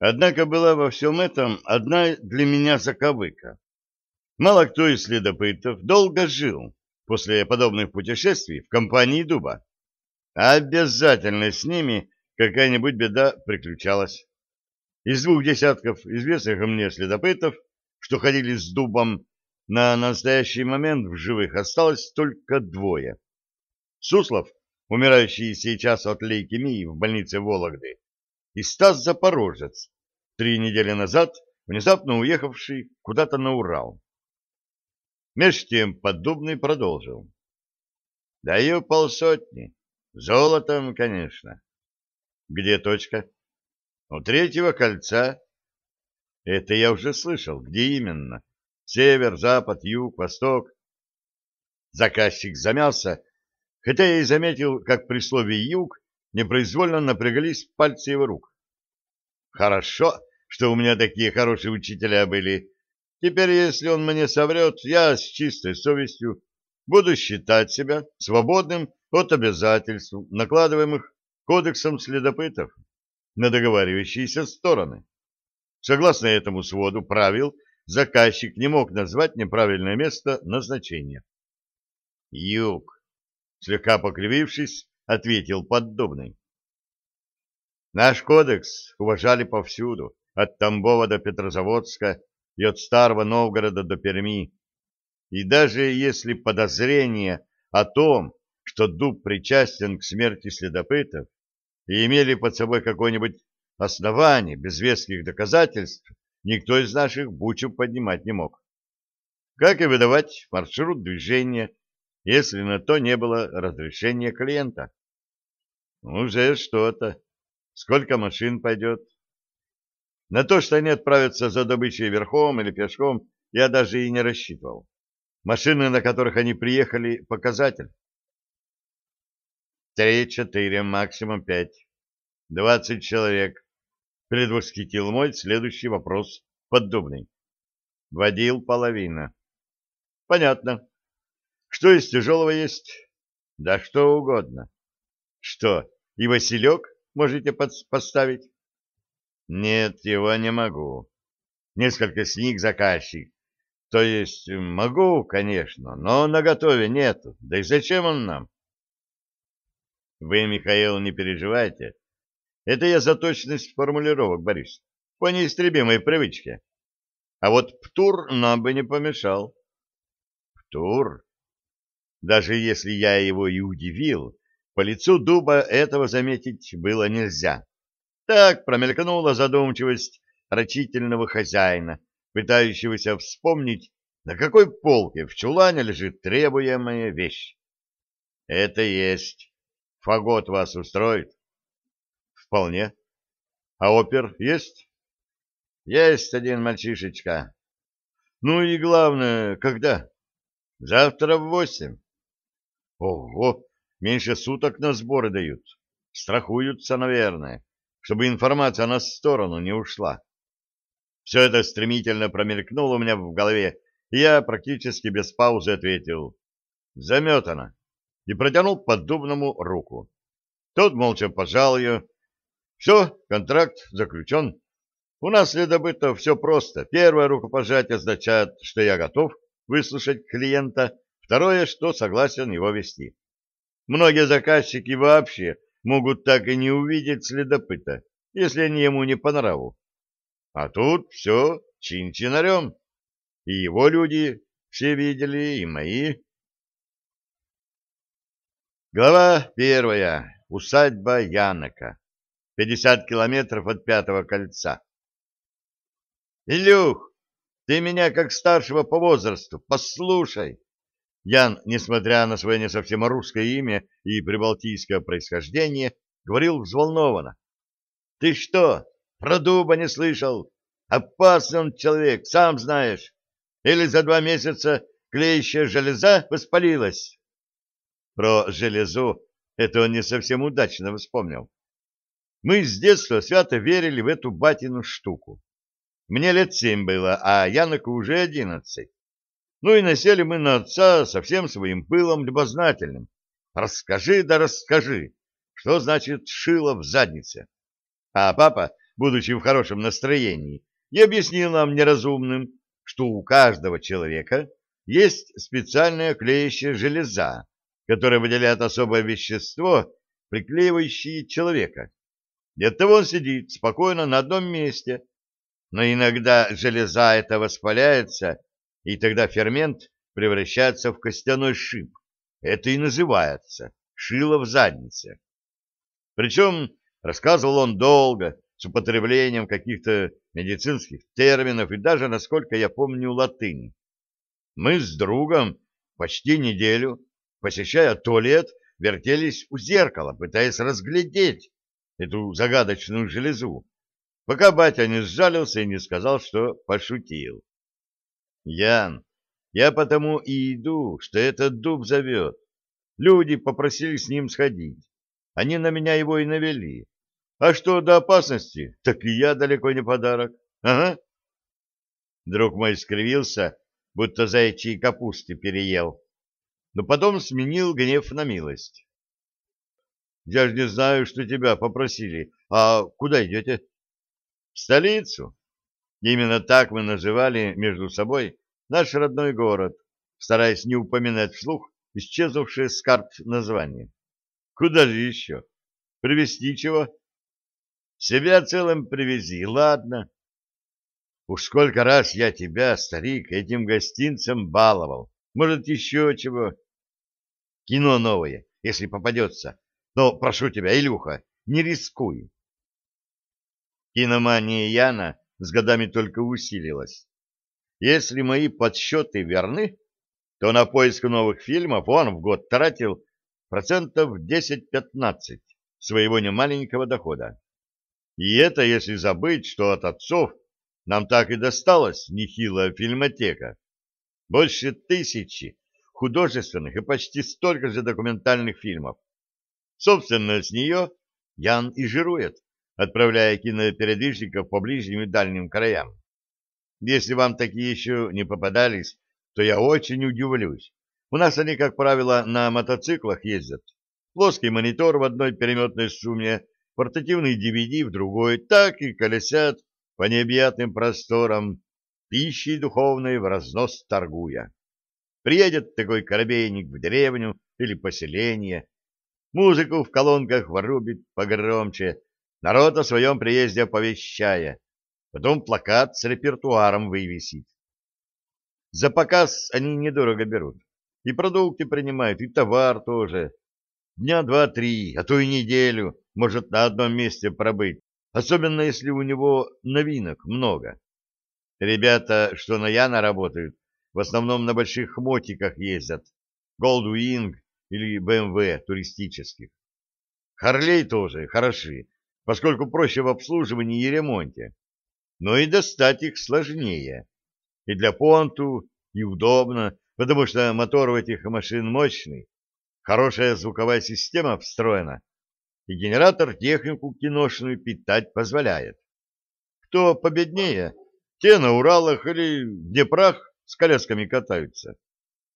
Однако была во всем этом одна для меня заковыка. Мало кто из следопытов долго жил после подобных путешествий в компании дуба. А обязательно с ними какая-нибудь беда приключалась. Из двух десятков известных мне следопытов, что ходили с дубом, на настоящий момент в живых осталось только двое. Суслов, умирающий сейчас от лейкемии в больнице Вологды, и Стас Запорожец, три недели назад внезапно уехавший куда-то на Урал. Меж тем Поддубный продолжил. Даю полсотни. Золотом, конечно. Где точка? У третьего кольца. Это я уже слышал. Где именно? Север, запад, юг, восток. Заказчик замялся, хотя я и заметил, как при слове «юг» непроизвольно напрягались пальцы его рук. Хорошо, что у меня такие хорошие учителя были. Теперь, если он мне соврет, я с чистой совестью буду считать себя свободным от обязательств, накладываемых кодексом следопытов на договаривающиеся стороны. Согласно этому своду правил, заказчик не мог назвать неправильное место назначения. «Юг», слегка покривившись, ответил поддубный. Наш кодекс уважали повсюду, от Тамбова до Петрозаводска и от Старого Новгорода до Перми. И даже если подозрение о том, что Дуб причастен к смерти следопытов, и имели под собой какое-нибудь основание без веских доказательств, никто из наших бучу поднимать не мог. Как и выдавать маршрут движения, если на то не было разрешения клиента. Уже что-то. Сколько машин пойдет? На то, что они отправятся за добычей верхом или пешком, я даже и не рассчитывал. Машины, на которых они приехали, показатель. Три-четыре, максимум пять. Двадцать человек. Предвосхитил мой следующий вопрос поддубный. Водил половина. Понятно. Что из тяжелого есть? Да что угодно. Что, и Василек можете поставить? Нет, его не могу. Несколько сник заказчик. То есть могу, конечно, но наготове нету. Да и зачем он нам? Вы, Михаил, не переживайте. Это я за точность формулировок, Борис, по неистребимой привычке. А вот Птур нам бы не помешал. Птур? Даже если я его и удивил, по лицу дуба этого заметить было нельзя. Так промелькнула задумчивость рачительного хозяина, пытающегося вспомнить, на какой полке в чулане лежит требуемая вещь. Это есть. Фагот вас устроит? Вполне. А опер есть? Есть один мальчишечка. Ну и главное, когда? Завтра в восемь. Ого, меньше суток на сборы дают. Страхуются, наверное чтобы информация на сторону не ушла. Все это стремительно промелькнуло у меня в голове, и я практически без паузы ответил «Заметано» и протянул поддубному руку. Тот молча пожал ее. «Все, контракт заключен. У нас следобыто все просто. Первое рукопожатие означает, что я готов выслушать клиента, второе, что согласен его вести. Многие заказчики вообще могут так и не увидеть следопыта, если они ему не по нраву. А тут все чин-чинарем. И его люди все видели, и мои. Глава первая. Усадьба Янока. 50 километров от Пятого кольца. Илюх, ты меня как старшего по возрасту, послушай. Ян, несмотря на свое не совсем русское имя и прибалтийское происхождение, говорил взволнованно. — Ты что, про дуба не слышал? Опасный он человек, сам знаешь. Или за два месяца клеящая железа воспалилась? Про железу это он не совсем удачно вспомнил. Мы с детства свято верили в эту батину штуку. Мне лет семь было, а Яноку уже одиннадцать. Ну и насели мы на отца со всем своим пылом любознательным. Расскажи да расскажи, что значит шило в заднице. А папа будучи в хорошем настроении, и объяснил нам неразумным, что у каждого человека есть специальная клеящая железа, которая выделяет особое вещество, приклеивающее человека. И оттого он сидит спокойно на одном месте, но иногда железа эта воспаляется, и тогда фермент превращается в костяной шип. Это и называется шило в заднице. Причем рассказывал он долго, с употреблением каких-то медицинских терминов и даже, насколько я помню, латыни. Мы с другом почти неделю, посещая туалет, вертелись у зеркала, пытаясь разглядеть эту загадочную железу, пока батя не сжалился и не сказал, что пошутил. Ян, я потому и иду, что этот дуб зовет. Люди попросили с ним сходить. Они на меня его и навели. А что до опасности, так и я далеко не подарок. Ага. Друг мой скривился, будто заячьей капусты переел, но потом сменил гнев на милость. Я же не знаю, что тебя попросили. А куда идете? В столицу. Именно так мы называли между собой наш родной город, стараясь не упоминать вслух исчезнувшее с карт название. Куда же еще? Привезти чего? Себя целым привези, ладно. Уж сколько раз я тебя, старик, этим гостинцем баловал. Может, еще чего? Кино новое, если попадется. Но прошу тебя, Илюха, не рискуй. Киномания Яна с годами только усилилась. Если мои подсчеты верны, то на поиск новых фильмов он в год тратил процентов 10-15 своего немаленького дохода. И это если забыть, что от отцов нам так и досталась нехилая фильмотека. Больше тысячи художественных и почти столько же документальных фильмов. Собственно, с нее Ян и жирует, отправляя кинопередвижников по ближним и дальним краям. Если вам такие еще не попадались, то я очень удивлюсь. У нас они, как правило, на мотоциклах ездят. Плоский монитор в одной переметной сумме портативный DVD в другой, так и колесят по необъятным просторам, пищей духовной в разнос торгуя. Приедет такой корабейник в деревню или поселение, музыку в колонках ворубит погромче, народ о своем приезде оповещая, потом плакат с репертуаром вывесит. За показ они недорого берут, и продукты принимают, и товар тоже. Дня два-три, а то и неделю может на одном месте пробыть, особенно если у него новинок много. Ребята, что на Яна работают, в основном на больших мотиках ездят, Goldwing или BMW туристических. Харлей тоже хороши, поскольку проще в обслуживании и ремонте, но и достать их сложнее. И для понту, и удобно, потому что мотор у этих машин мощный, хорошая звуковая система встроена, и генератор технику киношную питать позволяет. Кто победнее, те на Уралах или в Днепрох с колясками катаются.